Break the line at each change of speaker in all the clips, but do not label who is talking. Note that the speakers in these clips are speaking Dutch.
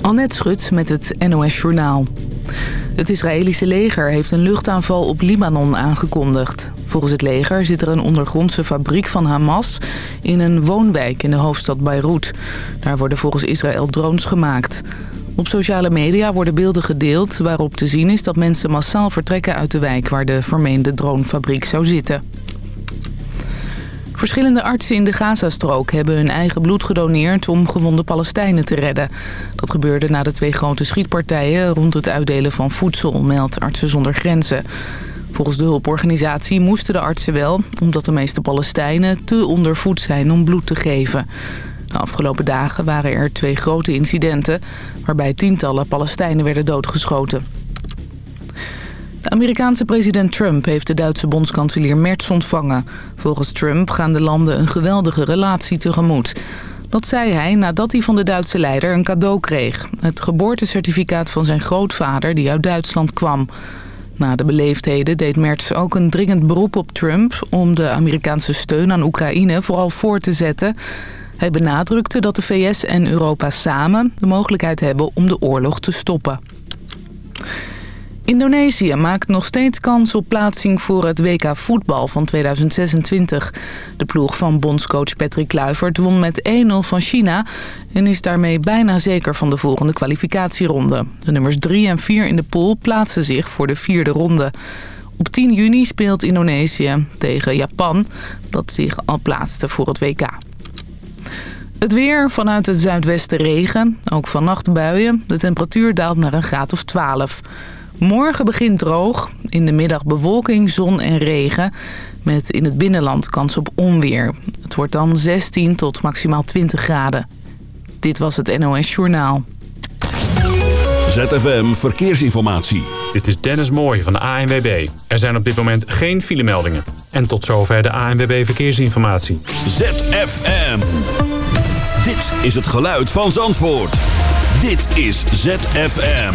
Annette Schut met het NOS Journaal. Het Israëlische leger heeft een luchtaanval op Libanon aangekondigd. Volgens het leger zit er een ondergrondse fabriek van Hamas in een woonwijk in de hoofdstad Beirut. Daar worden volgens Israël drones gemaakt. Op sociale media worden beelden gedeeld waarop te zien is dat mensen massaal vertrekken uit de wijk waar de vermeende dronefabriek zou zitten. Verschillende artsen in de Gazastrook hebben hun eigen bloed gedoneerd om gewonde Palestijnen te redden. Dat gebeurde na de twee grote schietpartijen rond het uitdelen van voedsel, meldt Artsen zonder Grenzen. Volgens de hulporganisatie moesten de artsen wel, omdat de meeste Palestijnen te ondervoed zijn om bloed te geven. De afgelopen dagen waren er twee grote incidenten waarbij tientallen Palestijnen werden doodgeschoten. Amerikaanse president Trump heeft de Duitse bondskanselier Merz ontvangen. Volgens Trump gaan de landen een geweldige relatie tegemoet. Dat zei hij nadat hij van de Duitse leider een cadeau kreeg. Het geboortecertificaat van zijn grootvader die uit Duitsland kwam. Na de beleefdheden deed Merz ook een dringend beroep op Trump... om de Amerikaanse steun aan Oekraïne vooral voor te zetten. Hij benadrukte dat de VS en Europa samen de mogelijkheid hebben om de oorlog te stoppen. Indonesië maakt nog steeds kans op plaatsing voor het WK voetbal van 2026. De ploeg van bondscoach Patrick Kluivert won met 1-0 van China... en is daarmee bijna zeker van de volgende kwalificatieronde. De nummers 3 en 4 in de pool plaatsen zich voor de vierde ronde. Op 10 juni speelt Indonesië tegen Japan, dat zich al plaatste voor het WK. Het weer vanuit het zuidwesten regen, ook vannacht buien. De temperatuur daalt naar een graad of 12. Morgen begint droog. In de middag bewolking, zon en regen. Met in het binnenland kans op onweer. Het wordt dan 16 tot maximaal 20 graden. Dit was het NOS Journaal.
ZFM Verkeersinformatie.
Dit is Dennis Mooij van de ANWB. Er zijn op dit moment geen filemeldingen. En tot zover de ANWB Verkeersinformatie.
ZFM. Dit is het geluid van Zandvoort. Dit is ZFM.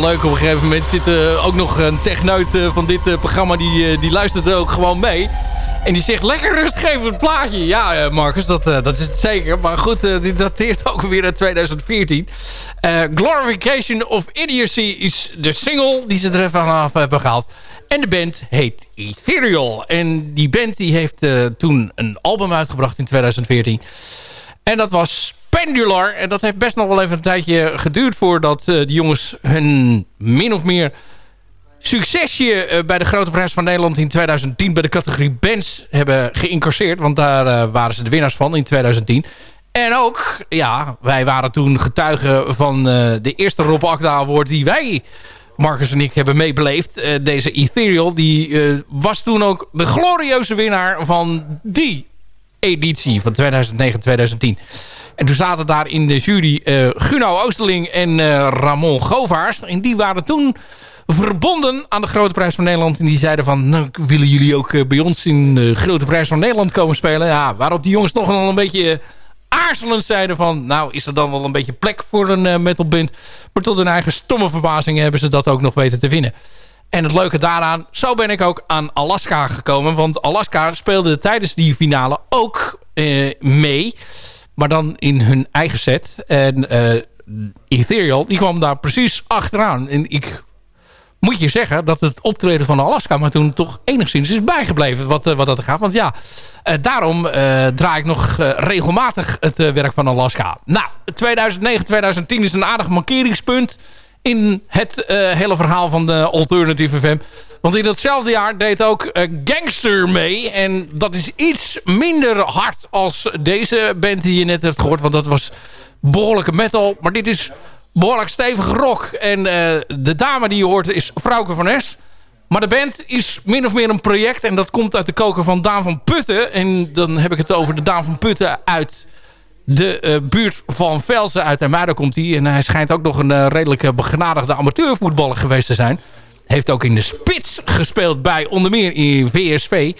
Leuk. Op een gegeven moment zit uh, ook nog een techneut uh, van dit uh, programma. Die, die luistert ook gewoon mee. En die zegt lekker rustgevend plaatje. Ja, Marcus, dat, dat is het zeker. Maar goed, dit dateert ook weer uit 2014. Glorification of Idiocy is de single die ze er even hebben gehaald. En de band heet Ethereal. En die band die heeft toen een album uitgebracht in 2014. En dat was Pendular. En dat heeft best nog wel even een tijdje geduurd... voordat uh, de jongens hun min of meer succesje uh, bij de Grote Prijs van Nederland in 2010... bij de categorie bands hebben geïncasseerd. Want daar uh, waren ze de winnaars van in 2010. En ook, ja, wij waren toen getuigen van de eerste Rob Akda Award... die wij, Marcus en ik, hebben meebeleefd. deze Ethereal, die was toen ook de glorieuze winnaar van die editie van 2009-2010. En toen zaten daar in de jury uh, Guno Oosterling en uh, Ramon Govaars. En die waren toen verbonden aan de Grote Prijs van Nederland. En die zeiden van, nou, willen jullie ook uh, bij ons in de Grote Prijs van Nederland komen spelen? Ja, waarop die jongens nog wel een beetje aarzelend zeiden van... nou, is er dan wel een beetje plek voor een metalband? Maar tot hun eigen stomme verbazing hebben ze dat ook nog weten te winnen. En het leuke daaraan, zo ben ik ook aan Alaska gekomen. Want Alaska speelde tijdens die finale ook mee... Maar dan in hun eigen set. En uh, Ethereal, die kwam daar precies achteraan. En ik moet je zeggen dat het optreden van Alaska... maar toen toch enigszins is bijgebleven wat, uh, wat dat gaat. Want ja, uh, daarom draai ik nog regelmatig het werk van Alaska. Nou, 2009, 2010 is een aardig markeringspunt... in het hele verhaal van de Alternative FM. Want in datzelfde jaar deed ook uh, Gangster mee. En dat is iets minder hard als deze band die je net hebt gehoord. Want dat was behoorlijke metal. Maar dit is behoorlijk stevige rock. En uh, de dame die je hoort is Frauke van Es. Maar de band is min of meer een project. En dat komt uit de koker van Daan van Putten. En dan heb ik het over de Daan van Putten uit de uh, buurt van Velsen. Uit Muiden komt hij. En hij schijnt ook nog een uh, redelijk begenadigde amateurvoetballer geweest te zijn. Heeft ook in de spits gespeeld bij onder meer in VSV.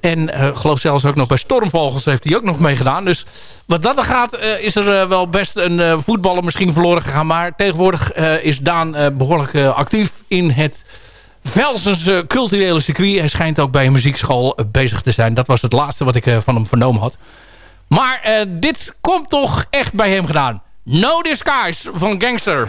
En uh, geloof zelfs ook nog bij Stormvogels heeft hij ook nog meegedaan. Dus wat dat er gaat is er wel best een voetballer misschien verloren gegaan. Maar tegenwoordig is Daan behoorlijk actief in het
Velsens culturele circuit. Hij schijnt ook bij een muziekschool bezig te zijn. Dat was het laatste wat ik van hem vernomen had. Maar dit komt toch echt bij hem gedaan. No Disguise van Gangster.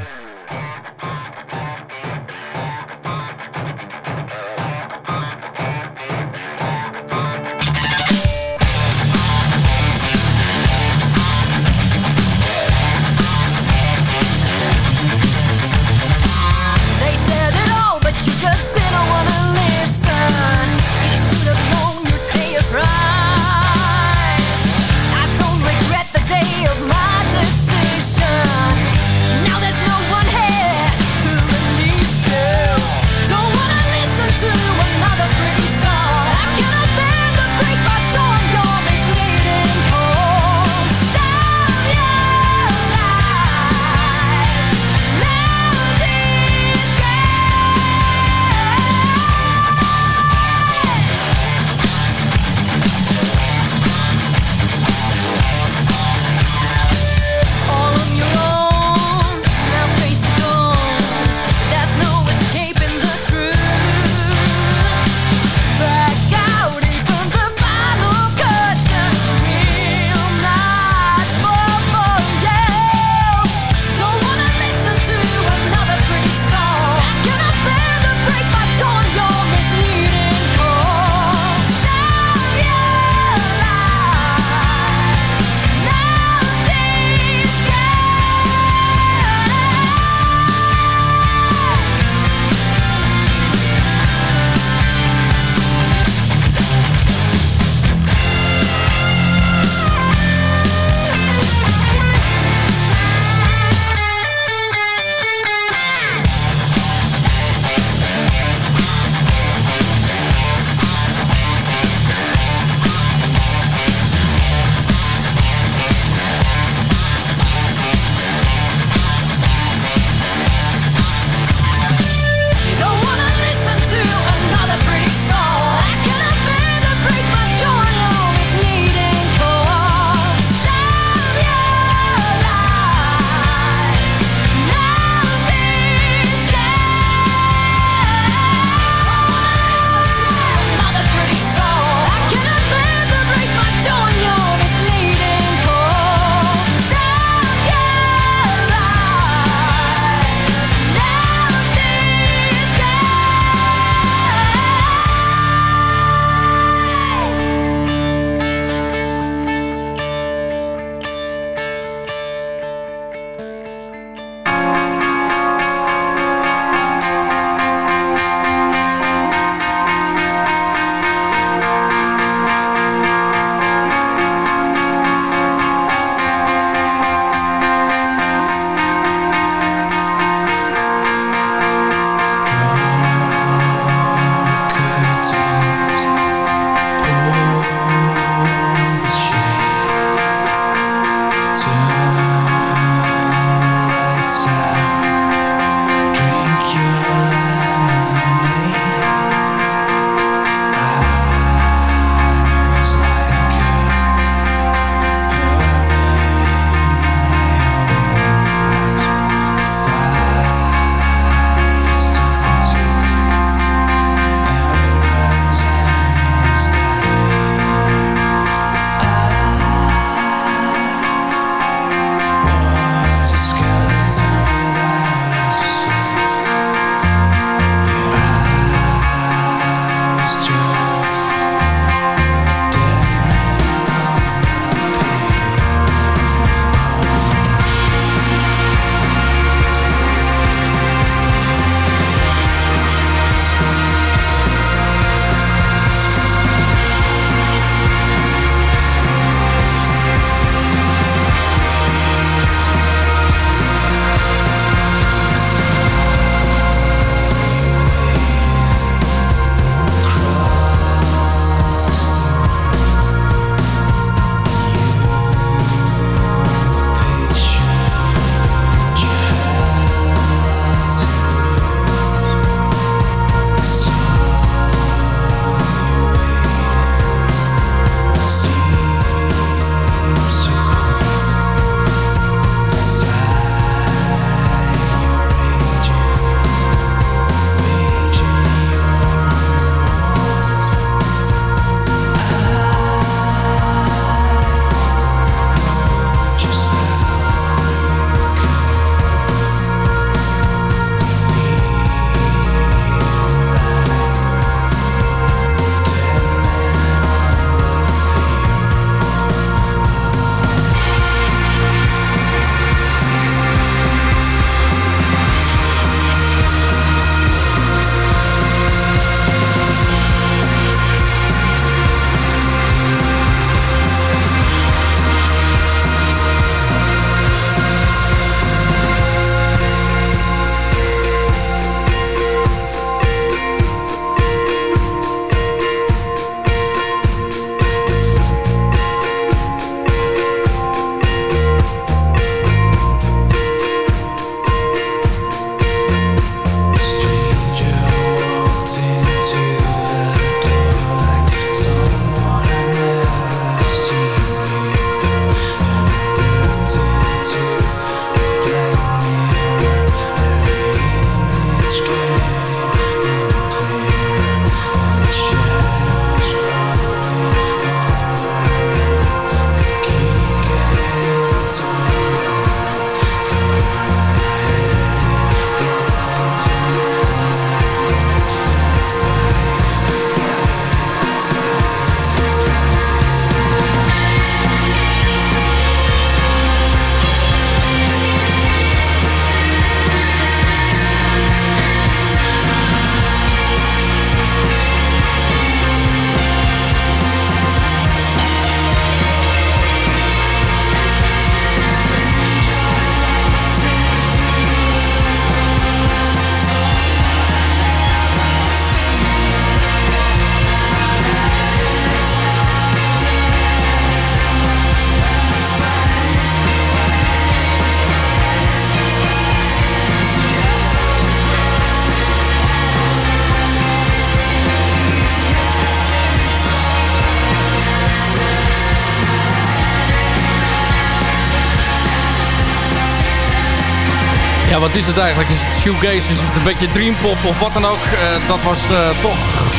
Wat is het eigenlijk? Is het shoegaze? Is het een beetje dreampop of wat dan ook? Uh, dat was uh, toch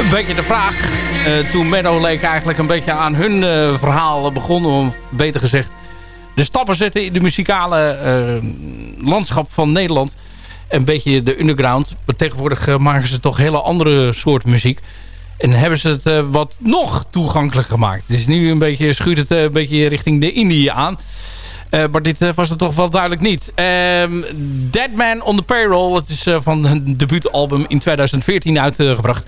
een beetje de vraag. Uh, toen Meadow Lake eigenlijk een beetje aan hun verhaal begon. Of beter gezegd, de stappen zetten in de muzikale landschap van Nederland. Een beetje de underground. Maar tegenwoordig maken ze toch hele andere soort muziek. En hebben ze het wat nog toegankelijker gemaakt. Het is nu een beetje, schuurt het een beetje richting de Indië aan. Uh, maar dit uh, was het toch wel duidelijk niet. Um, Dead Man on the Payroll. Het is uh, van hun debuutalbum in 2014 uitgebracht.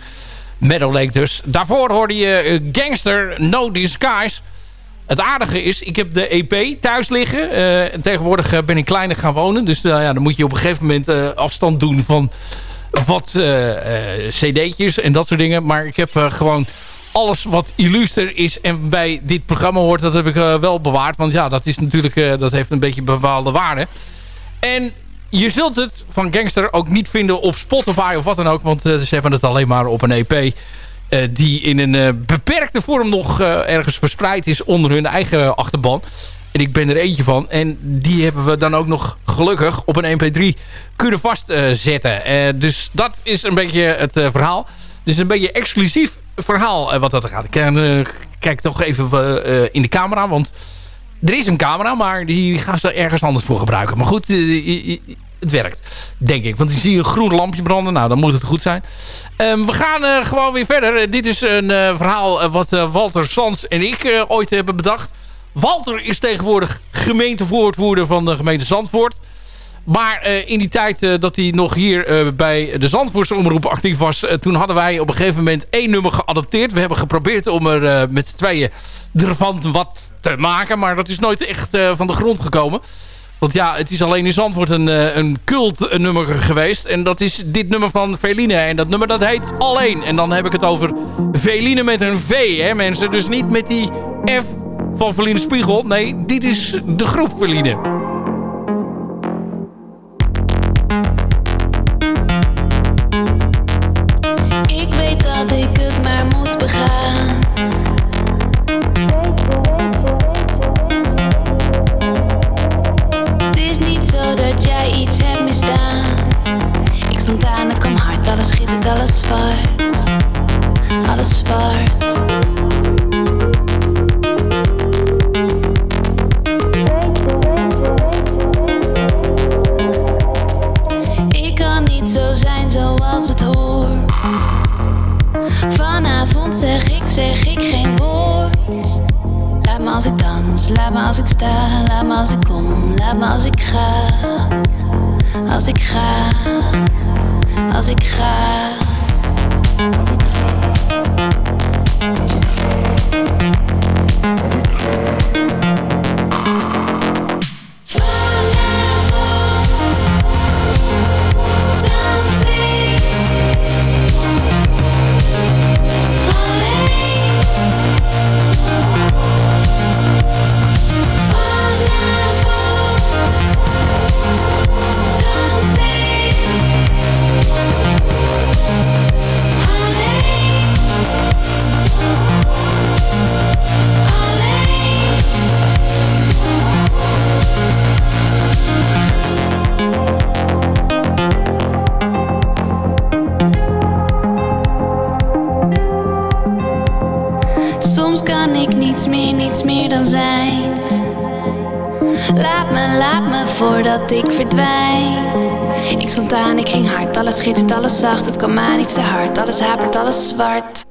Meadow Lake dus. Daarvoor hoorde je Gangster No Disguise. Het aardige is, ik heb de EP thuis liggen. en tegenwoordig ben ik kleiner gaan wonen. Dus ja, dan moet je op een gegeven moment afstand doen van wat cd'tjes en dat soort dingen. Maar ik heb gewoon alles wat illuster is en bij dit programma hoort, dat heb ik uh, wel bewaard. Want ja, dat is natuurlijk, uh, dat heeft een beetje bepaalde waarde. En je zult het van Gangster ook niet vinden op Spotify of wat dan ook. Want uh, ze hebben het alleen maar op een EP. die in een beperkte vorm nog ergens verspreid is onder hun eigen achterban. En ik ben er eentje van. En die hebben we dan ook nog gelukkig op een mp3 kunnen vastzetten. dus dat is een beetje het verhaal. Dus een beetje exclusief verhaal uh, wat dat er gaat. Ik uh, kijk toch even uh, in de camera, want er is een camera, maar die gaan ze ergens anders voor gebruiken. Maar goed, het werkt, denk ik. Want ik zie een groen lampje branden, nou dan moet het goed zijn. Um, we gaan gewoon weer verder. dit is een verhaal wat Walter Sans en ik ooit hebben bedacht. Walter is tegenwoordig gemeentevoortwoerder van de gemeente Zandvoort. Maar uh, in die tijd uh, dat hij nog hier uh, bij de Zandvoortse omroep actief was... toen hadden wij op een gegeven moment één nummer geadopteerd. We hebben geprobeerd om er met z'n tweeën ervan wat te maken. Maar dat is nooit echt van de grond gekomen. Want ja, het is alleen in Zandvoort een, een cult nummer geweest. En dat is dit nummer van Veline. En dat nummer dat heet Alleen. En dan heb ik het over Veline met een V, hè mensen. Dus niet met die F van Veline Spiegel. Nee, dit is de groep Veline.
Voordat ik verdwijn. Ik stond aan, ik ging hard, alles schittert, alles zacht. Het kwam aan, iets te hard, alles hapert, alles zwart.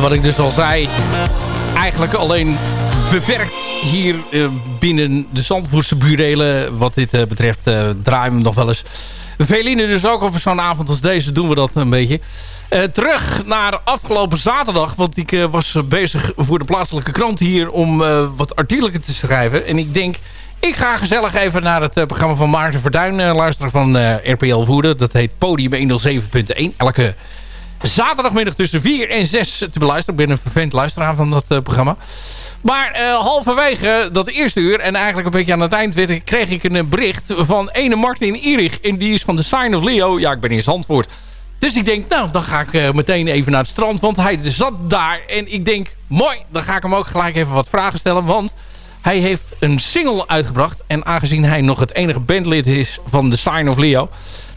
Wat ik dus al zei, eigenlijk alleen beperkt hier uh, binnen de Zandvoortse burelen. Wat dit uh, betreft uh, draaien we nog wel eens. Veline dus ook op zo'n avond als deze doen we dat een beetje. terug naar afgelopen zaterdag. Want ik was bezig voor de plaatselijke krant hier om wat artikelen te schrijven. En ik denk, ik ga gezellig even naar het programma van Maarten Verduin luisteren van RPL Voerde. Dat heet Podium 107.1. Elke zaterdagmiddag tussen 4 en 6 te beluisteren. Ik ben een vervent luisteraar van dat uh, programma. Maar uh, halverwege dat eerste uur en eigenlijk een beetje aan het eind werd, kreeg ik een bericht van ene Martin Erich. En die is van The Sign of Leo. Ja, ik ben in Zandvoort. Dus ik denk, nou, dan ga ik meteen even naar het strand. Want hij zat daar. En ik denk, mooi, dan ga ik hem ook gelijk even wat vragen stellen. Want hij heeft een single uitgebracht. En aangezien hij nog het enige bandlid is van The Sign of Leo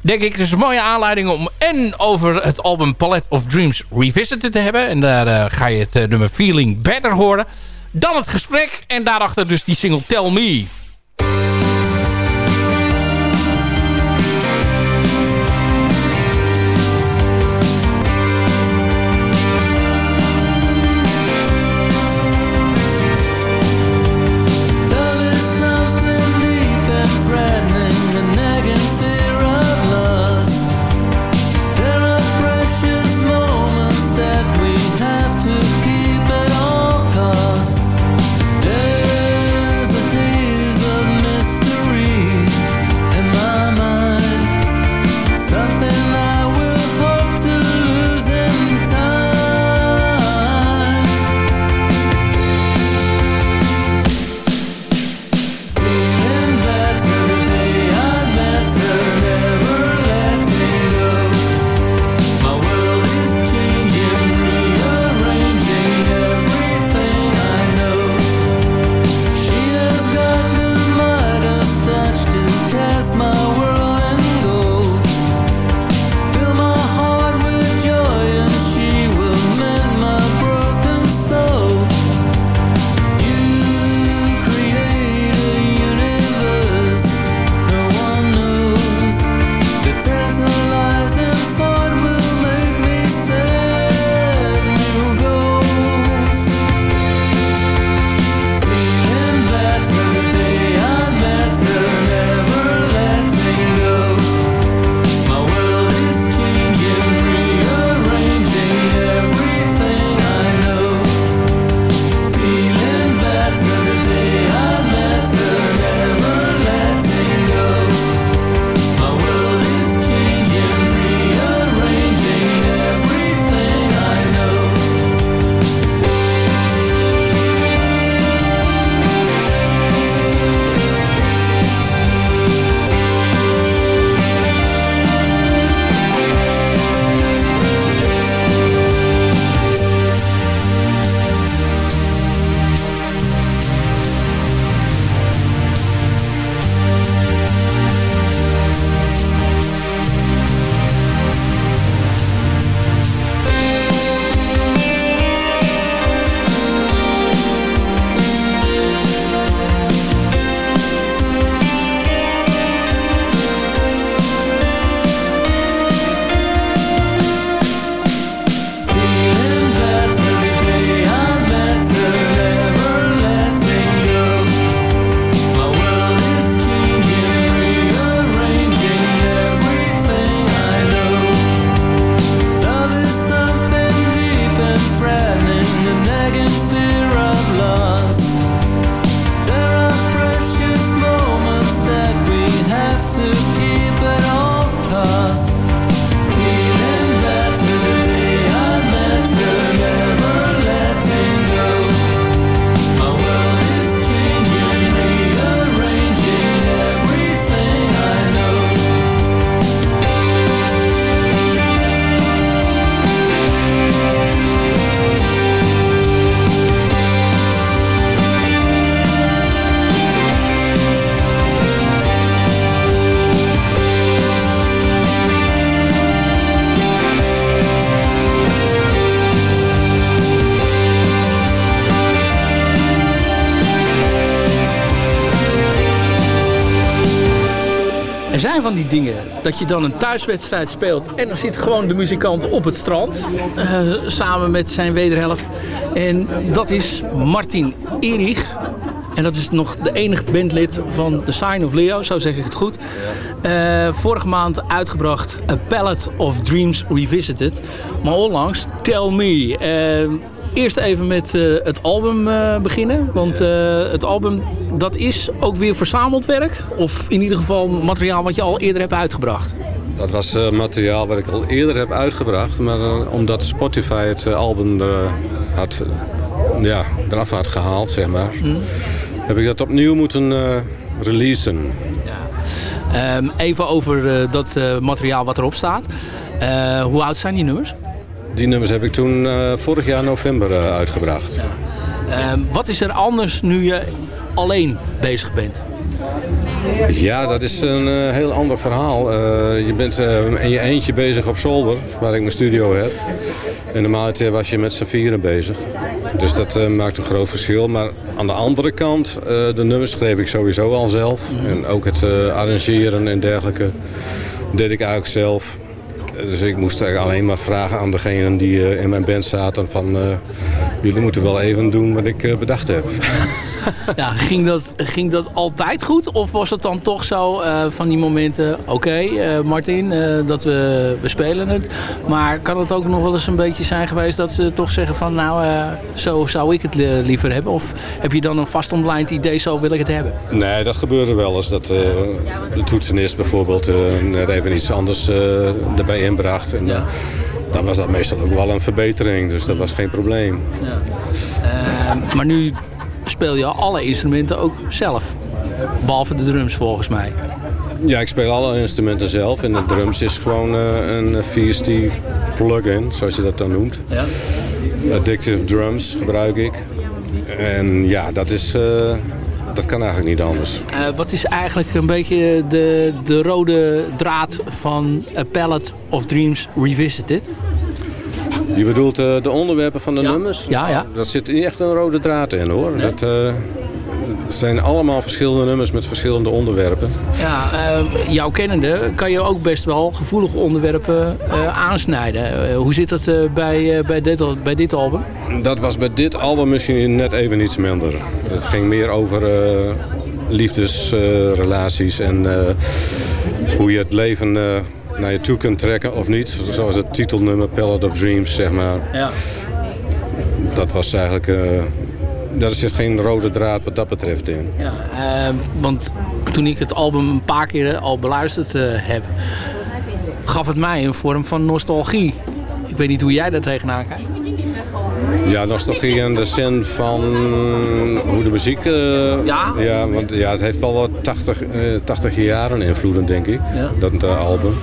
denk ik, het is een mooie aanleiding om en over het album Palette of Dreams Revisited te hebben. En daar uh, ga je het uh, nummer Feeling Better horen. Dan het gesprek en daarachter dus die single Tell Me. Dat je dan een thuiswedstrijd speelt en dan zit gewoon de muzikant op het strand uh, samen met zijn wederhelft. En dat is Martin Erich. En dat is nog de enige bandlid van The Sign of Leo, zo zeg ik het goed. Uh, vorige maand uitgebracht A Palette of Dreams Revisited. Maar onlangs Tell Me. Uh, eerst even met het album beginnen. Want het album dat is ook weer verzameld werk. Of in ieder geval materiaal wat je al eerder hebt uitgebracht.
Dat was materiaal wat ik al eerder heb uitgebracht. Maar omdat Spotify het album er, had, ja, eraf had gehaald, zeg maar... Hmm heb ik dat opnieuw moeten releasen.
Ja. Um, even over dat materiaal wat erop staat. hoe oud zijn die nummers?
Die nummers heb ik toen vorig jaar november uitgebracht.
Ja. Um, wat is er anders nu je alleen bezig bent?
Ja, dat is een uh, heel ander verhaal. Uh, je bent uh, in je eentje bezig op zolder, waar ik mijn studio heb. En normaal was je met z'n vieren bezig. Dus dat maakt een groot verschil. Maar aan de andere kant, de nummers schreef ik sowieso al zelf. En ook het arrangeren en dergelijke deed ik eigenlijk zelf. Dus ik moest alleen maar vragen aan degenen die in mijn band zaten van... jullie moeten wel even doen wat ik bedacht heb.
ja, ging, dat, ging dat altijd goed? Of was het dan toch zo uh, van die momenten... Oké, okay, uh, eh, Martin, uh, dat we, we spelen het. Maar kan het ook nog wel eens een beetje zijn geweest... dat ze toch zeggen van... nou, zo zou ik het liever hebben? Of heb je dan een vastomlijnd idee... zo wil ik het hebben?
Nee, dat gebeurde wel eens. Dat de toetsenist bijvoorbeeld net even iets anders erbij inbracht. En, ja dan was dat meestal ook wel een verbetering. Dus dat was geen probleem. Ja.
Uh, maar nu speel je alle instrumenten ook zelf. Behalve de drums volgens mij.
Ja, ik speel alle instrumenten zelf. En de drums is gewoon uh, een VST plugin, zoals je dat dan noemt. Ja. Addictive drums gebruik ik. En ja, dat is... Uh, dat kan eigenlijk niet anders.
Uh, wat is eigenlijk een beetje de, de rode draad van A Palette of Dreams Revisited?
Je bedoelt uh, de onderwerpen van de nummers?
Ja, ja.
Dat zit echt een rode draad in hoor. Dat uh, zijn allemaal verschillende nummers met verschillende onderwerpen.
Ja, uh, jouw kennende kan je ook best wel gevoelige onderwerpen aansnijden. hoe zit dat bij, bij, dit, bij dit album?
Dat was bij dit album misschien net even iets minder. Het ging meer over liefdesrelaties en hoe je het leven naar je toe kunt trekken of niet. Zoals het titelnummer Palette of Dreams, zeg maar. Ja. Dat was eigenlijk... Uh, daar zit geen rode draad wat dat betreft in.
Ja, uh, want toen ik het album een paar keer al beluisterd uh, heb... gaf het mij een vorm van nostalgie. Ik weet niet hoe jij daar tegenaan kijkt.
Ja, nostalgie in de zin van hoe de muziek... Uh, ja? Ja, want ja, het heeft wel wat 80, uh, 80 jaren invloeden, denk ik, ja. dat uh, album.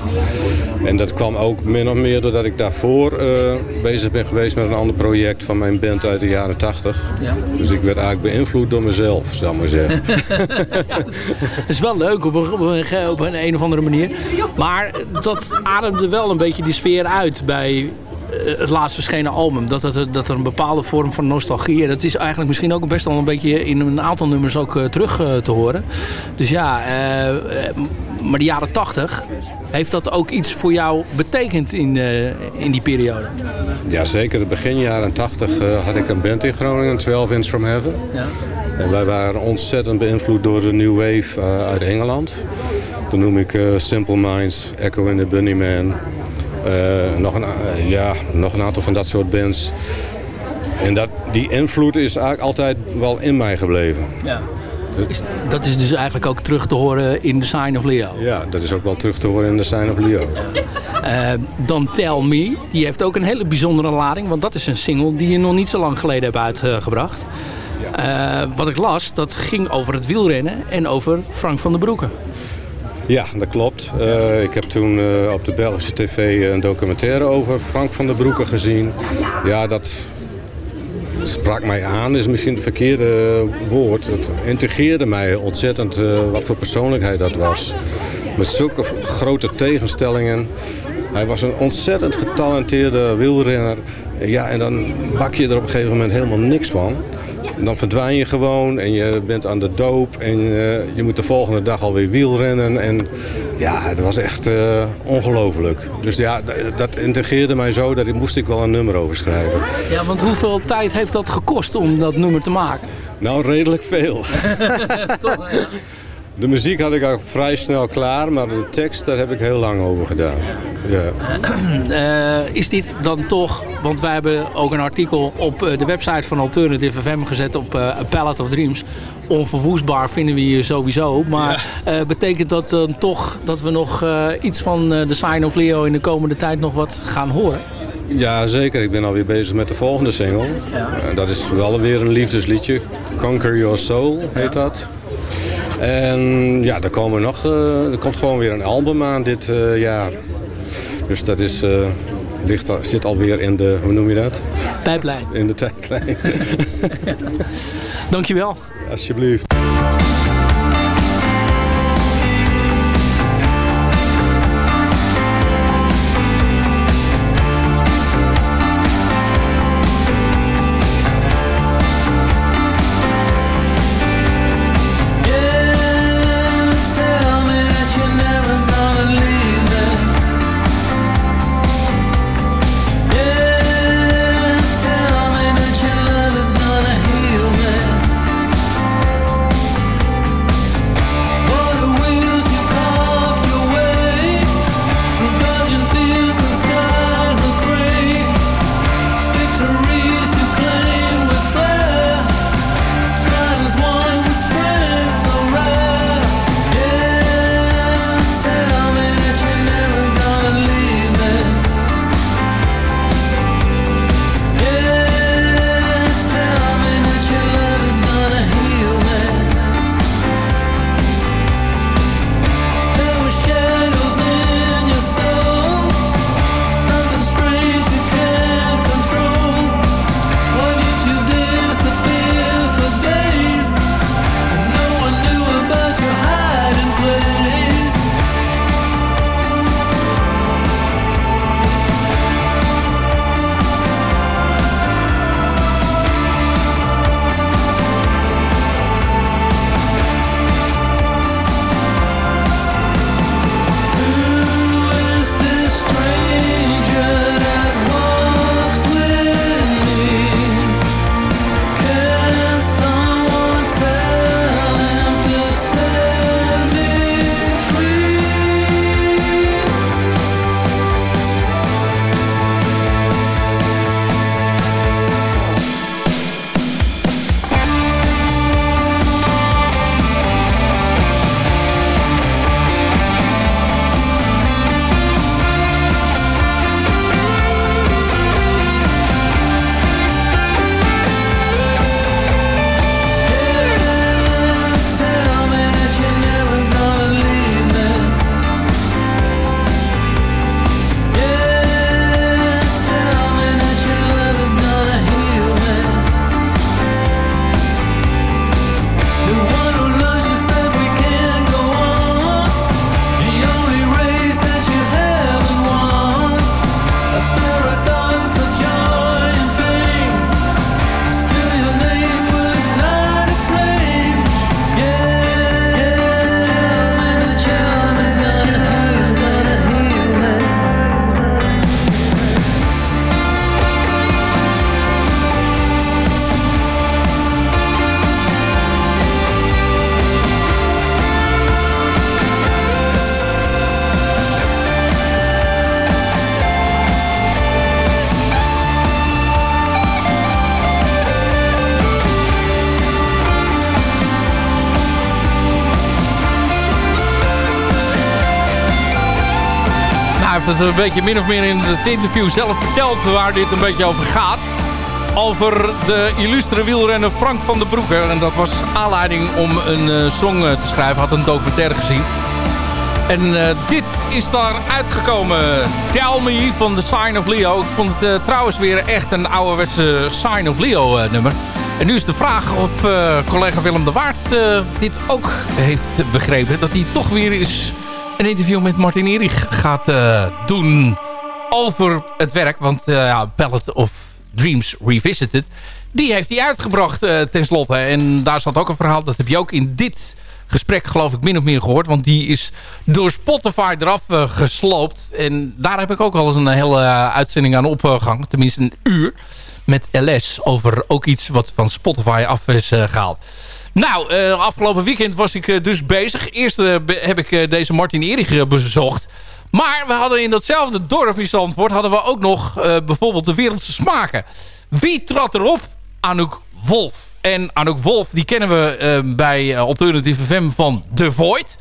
En dat kwam ook min of meer doordat ik daarvoor eh, bezig ben geweest met een ander project van mijn band uit de jaren 80. Ja. Dus ik werd eigenlijk beïnvloed door mezelf, zal ik maar zeggen.
Het is wel leuk op een, op, een, een, of andere manier. Maar dat ademde wel een beetje die sfeer uit bij eh, het laatst verschenen album. Dat, het, dat er een bepaalde vorm van nostalgie... en dat is eigenlijk misschien ook best wel een beetje in een aantal nummers ook uh, terug uh, te horen. Dus ja, uh, maar de jaren 80... Heeft dat ook iets voor jou betekend in, in die periode?
Ja, zeker. De begin jaren 80 had ik een band in Groningen, 12 Inch From Heaven. Ja. En wij waren ontzettend beïnvloed door de New Wave uit Engeland. Dan noem ik Simple Minds, Echo and the Bunnyman... Uh, nog, een, uh, ja, nog een aantal van dat soort bands. En dat, die invloed is eigenlijk altijd wel in mij gebleven. Ja.
Is, dat is dus eigenlijk ook terug te horen in The Sign of Leo?
Ja, dat is ook wel terug te horen in The Sign of Leo.
Uh, dan Tell Me, die heeft ook een hele bijzondere lading. Want dat is een single die je nog niet zo lang geleden hebt uitgebracht. Wat ik las, dat ging over het wielrennen en over Frank van der Broeken.
Ja, dat klopt. Uh, ik heb toen uh, op de Belgische tv een documentaire over Frank van der Broeke gezien. Ja, dat sprak mij aan, is misschien het verkeerde woord. Het integreerde mij ontzettend wat voor persoonlijkheid dat was. Met zulke grote tegenstellingen. Hij was een ontzettend getalenteerde wielrenner. Ja, en dan bak je er op een gegeven moment helemaal niks van.
Dan verdwijn je gewoon en je bent aan de doop en eh, je moet de volgende dag alweer wielrennen. En ja, het was echt uh, ongelooflijk. Dus ja, dat integreerde mij zo dat ik moest ik wel een nummer over schrijven.
Ja, want hoeveel tijd heeft dat gekost om dat nummer te maken?
Nou, redelijk veel. Toch. De muziek had ik al vrij snel klaar, maar de tekst daar heb ik heel lang over gedaan. Ja.
Uh, is dit dan toch, want wij hebben ook een artikel op eh, de website van Alternative FM gezet op uh, A Palette of Dreams. Onverwoestbaar vinden we hier sowieso. Maar ja. betekent dat dan toch dat we nog iets van The Sign of Leo in de komende tijd nog wat gaan horen?
Ja, zeker. Ik ben alweer bezig met de volgende single. Ja. dat is wel weer een liefdesliedje. Conquer Your Soul heet dat. En ja, er, komen nog, uh, er komt gewoon weer een album aan dit uh, jaar. Dus dat is, uh, ligt, zit alweer in de, hoe noem je dat?
Pijplijn.
In de tijdlijn.
Dankjewel.
Alsjeblieft.
Een beetje min of meer in het interview zelf verteld waar dit een beetje over gaat. Over de illustre wielrenner Frank van der Broeke. En dat was aanleiding om een uh, song eh, te schrijven. Had een documentaire gezien. En uh, dit is daar uitgekomen. Tell Me van The Sign of Leo. Ik vond het trouwens weer echt een ouderwetse Sign of Leo nummer. En nu is de vraag of collega Willem de Waard dit ook heeft begrepen. Dat hij toch weer is een interview met Martin Erich gaat uh, doen over het werk. Want uh, ja, Palette of Dreams Revisited
Die heeft hij uitgebracht uh, tenslotte. En daar zat ook een verhaal. Dat heb je ook in dit gesprek geloof ik min of meer gehoord. Want die is door Spotify eraf gesloopt. En daar heb ik ook al eens een hele uitzending aan opgehangen. Tenminste een uur. Met LS. Over ook iets wat van Spotify af is gehaald. Nou, afgelopen weekend was ik dus bezig. Eerst heb ik deze Martin Erich bezocht. Maar we hadden in datzelfde dorp in Zandvoort... hadden we ook nog bijvoorbeeld de wereldse smaken. Wie trad erop? Anouk Wolf. En Anouk Wolf, die kennen we bij Alternative FM van The Void.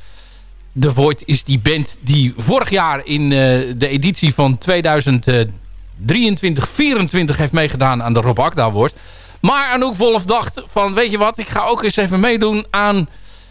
The Void is die band die vorig jaar in de editie van 2023 24 heeft meegedaan aan de Rob Akda Award. Maar Anouk Wolf dacht van, weet je wat, ik ga ook eens even meedoen aan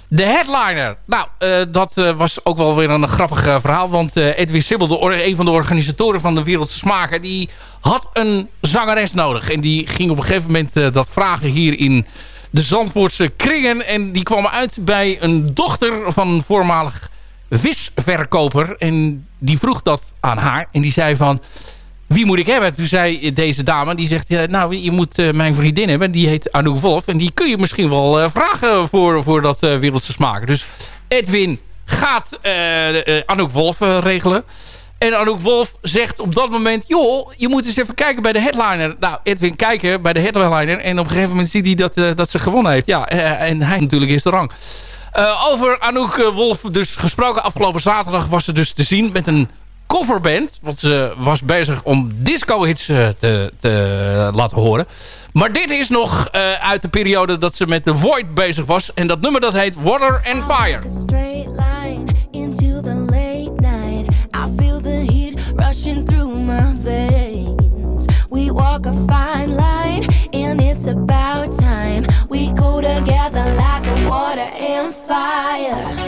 de headliner. Nou, uh, dat uh, was ook wel weer een grappig uh, verhaal. Want Edwin Sibbel, een van de organisatoren van de Wereldse Smaken... die had een zangeres nodig. En die ging op een gegeven moment dat vragen hier in de Zandvoortse kringen. En die kwam uit bij een dochter van een voormalig visverkoper. En die vroeg dat aan haar. En die zei van wie moet ik hebben? Toen zei deze dame, die zegt, nou, je moet uh, mijn vriendin hebben. Die heet Anouk Wolf. En die kun je misschien wel uh, vragen voor, voor dat uh, wereldse smaken. Dus Edwin gaat Anouk Wolf regelen. En Anouk Wolf zegt op dat moment... joh, je moet eens even kijken bij de headliner. Nou, Edwin kijken bij de headliner. En op een gegeven moment ziet hij dat, dat ze gewonnen heeft. Ja, en hij natuurlijk is de rang. over Anouk Wolf dus gesproken. Afgelopen zaterdag was ze dus te zien met een coverband. Want ze was bezig om disco-hits uh, te, te laten horen. Maar dit is nog uh, uit de periode dat ze met The Void bezig was. En dat nummer dat heet Water and Fire. We walk a fine line, and it's about time we go together like a water and fire.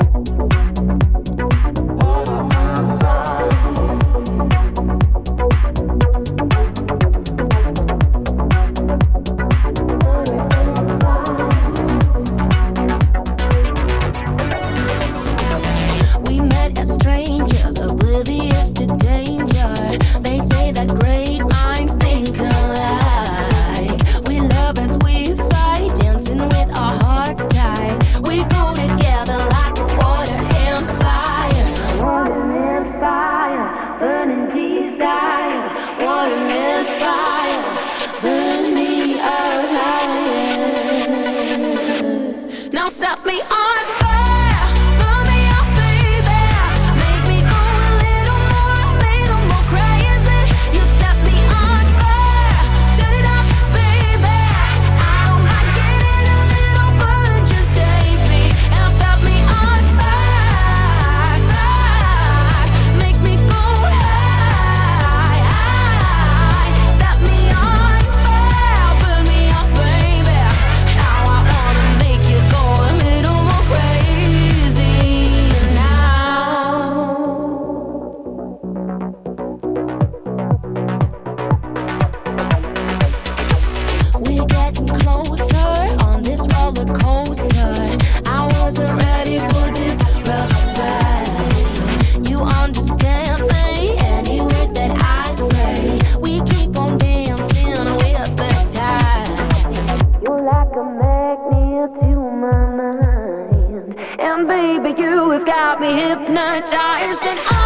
got me hypnotized and I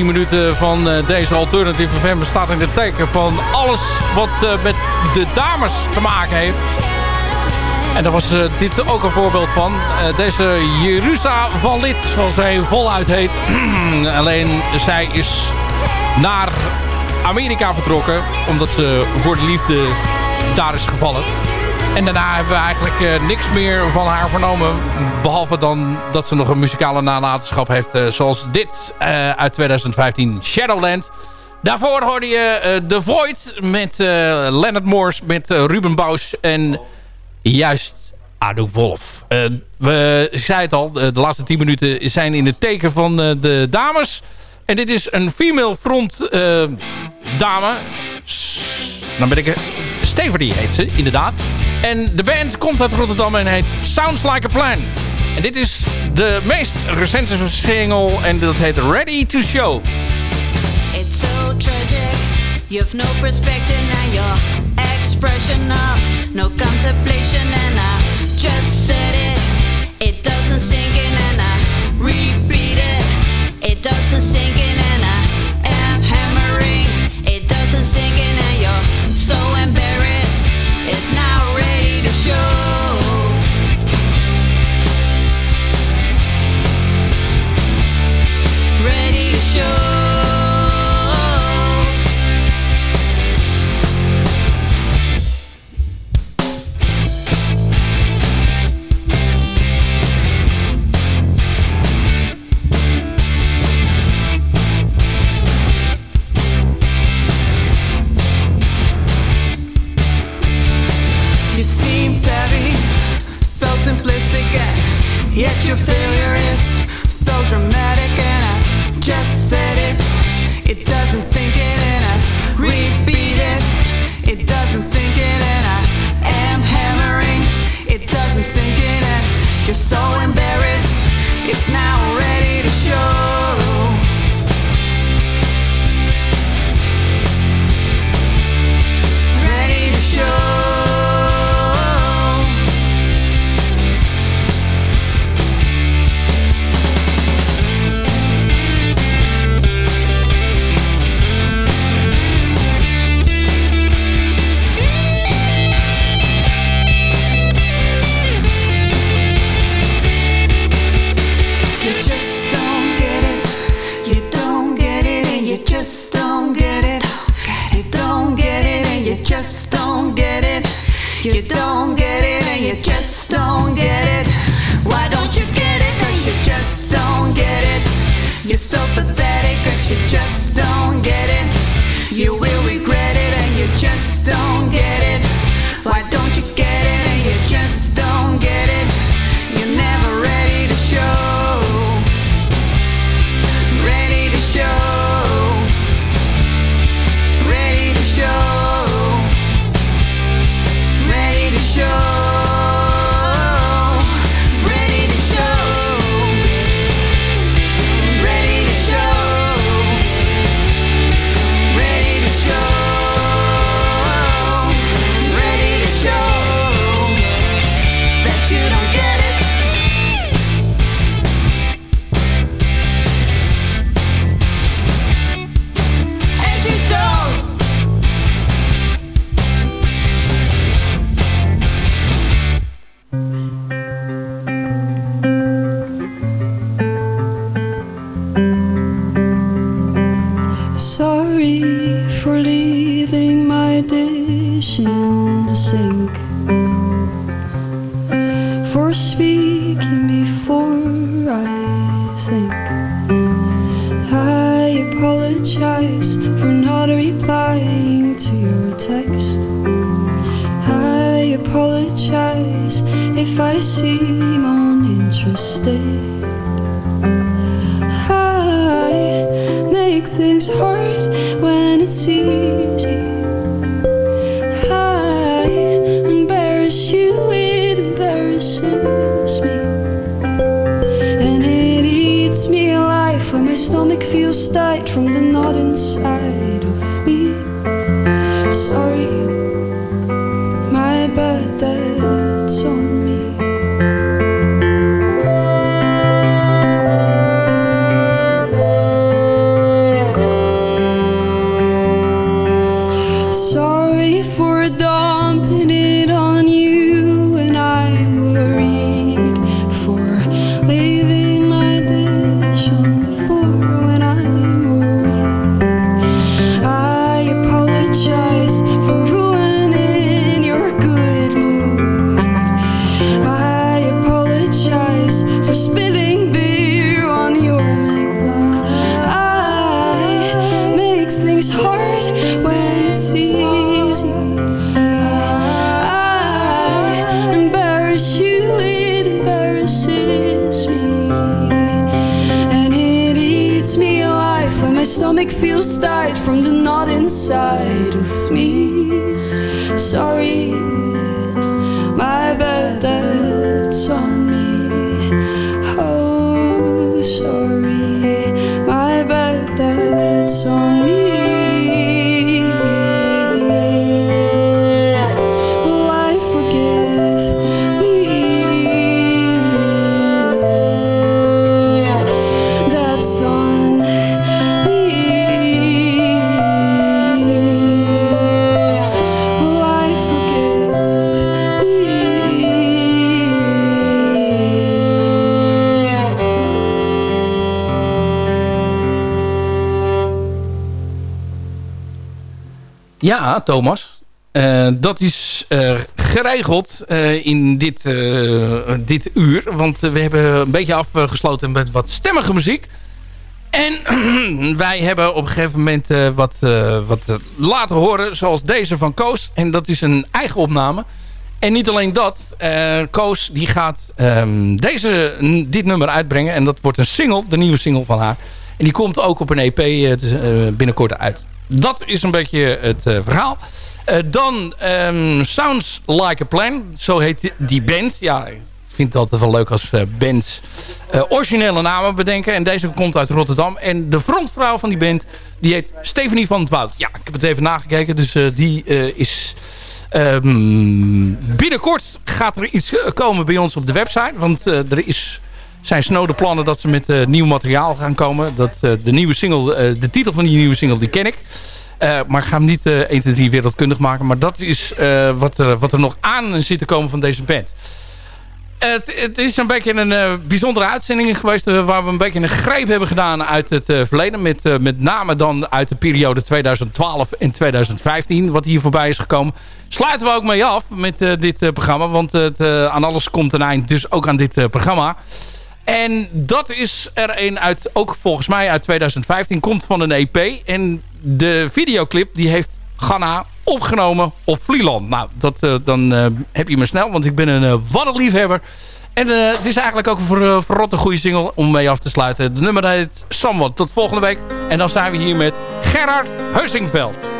10 minuten van eh, deze Alternative FM staat in het teken van alles wat eh, met de dames te maken heeft. En daar was eh, dit ook een voorbeeld van. Deze Jerusa van Lid, zoals zij voluit heet. Alleen zij is naar Amerika vertrokken. Omdat ze voor de liefde daar is gevallen. En daarna hebben we eigenlijk eh, niks meer van haar vernomen. Behalve dan dat ze nog een muzikale nalatenschap heeft. eh, zoals dit eh, uit 2015, Shadowland. Daarvoor hoorde je The Void met Leonard Moors, met Ruben Bous en juist Anouk Wolf. We ik zei het al, de, laatste 10 minuten zijn in het teken van de dames. En dit is een female front dame. Dan ben ik... er- Stephanie heet ze, inderdaad. En de band komt uit Rotterdam en heet Sounds Like a Plan. En dit is de meest recente single en dat heet Ready to Show.
It's so tragic. You've no perspective and your expression of no contemplation. And I just said it. It doesn't sink in, and I repeat it doesn't sink in, and I
repeat it, it doesn't sink in, and I am hammering, it doesn't sink in, and you're so embarrassed.
Dish in the sink. For speaking before I think. I apologize for not replying to your text. I apologize if I seem uninterested. I make things hard when it's easy. died from the knot inside.
Ja, Thomas. Eh, dat is eh, geregeld eh, in dit, dit uur. Want we hebben een beetje afgesloten met wat stemmige muziek. En wij hebben op een gegeven moment wat, wat laten horen. Zoals deze van Koos. En dat is een eigen opname. En niet alleen dat. Koos die gaat ehm, deze, dit nummer uitbrengen. En dat wordt een single. De nieuwe single van haar. En die komt ook op een EP binnenkort uit. Dat is een beetje het eh, verhaal. Eh, dan ehm, Sounds Like a Plan. Zo heet die- band. Ja, ik vind altijd wel leuk als eh, bands originele namen bedenken. En deze komt uit Rotterdam. En de frontvrouw van die band, die heet Stephanie van het Woud. Ja, ik heb het even nagekeken. Dus die is... ehm, binnenkort gaat er iets komen bij ons op de website. Want er is, zijn snode plannen dat ze met eh, nieuw materiaal gaan komen. Dat, eh, de, nieuwe single, eh, de titel van die nieuwe single, die ken ik. Maar ik ga hem niet eh 1, 2, 3 wereldkundig maken. Maar dat is wat, er, wat er nog aan zit te komen van deze band. Het, het is een beetje een bijzondere uitzending geweest... waar we een beetje een greep hebben gedaan uit het verleden. Met, met name dan uit de periode 2012 en 2015... wat hier voorbij is gekomen. Sluiten we ook mee af met dit programma. Want aan alles komt een eind, dus ook aan dit programma. En dat is er een uit, ook volgens mij uit 2015, komt van een EP. En
de videoclip die heeft Ganna opgenomen op Vlieland. Nou, dat, eh, dan eh, heb je me snel, want ik ben een uh, waddenliefhebber. En het is eigenlijk ook een ver, verrotte goede single om mee af te sluiten. De nummer heet Somewhat. Tot volgende week. En dan zijn we hier met Gerard Heusingveld.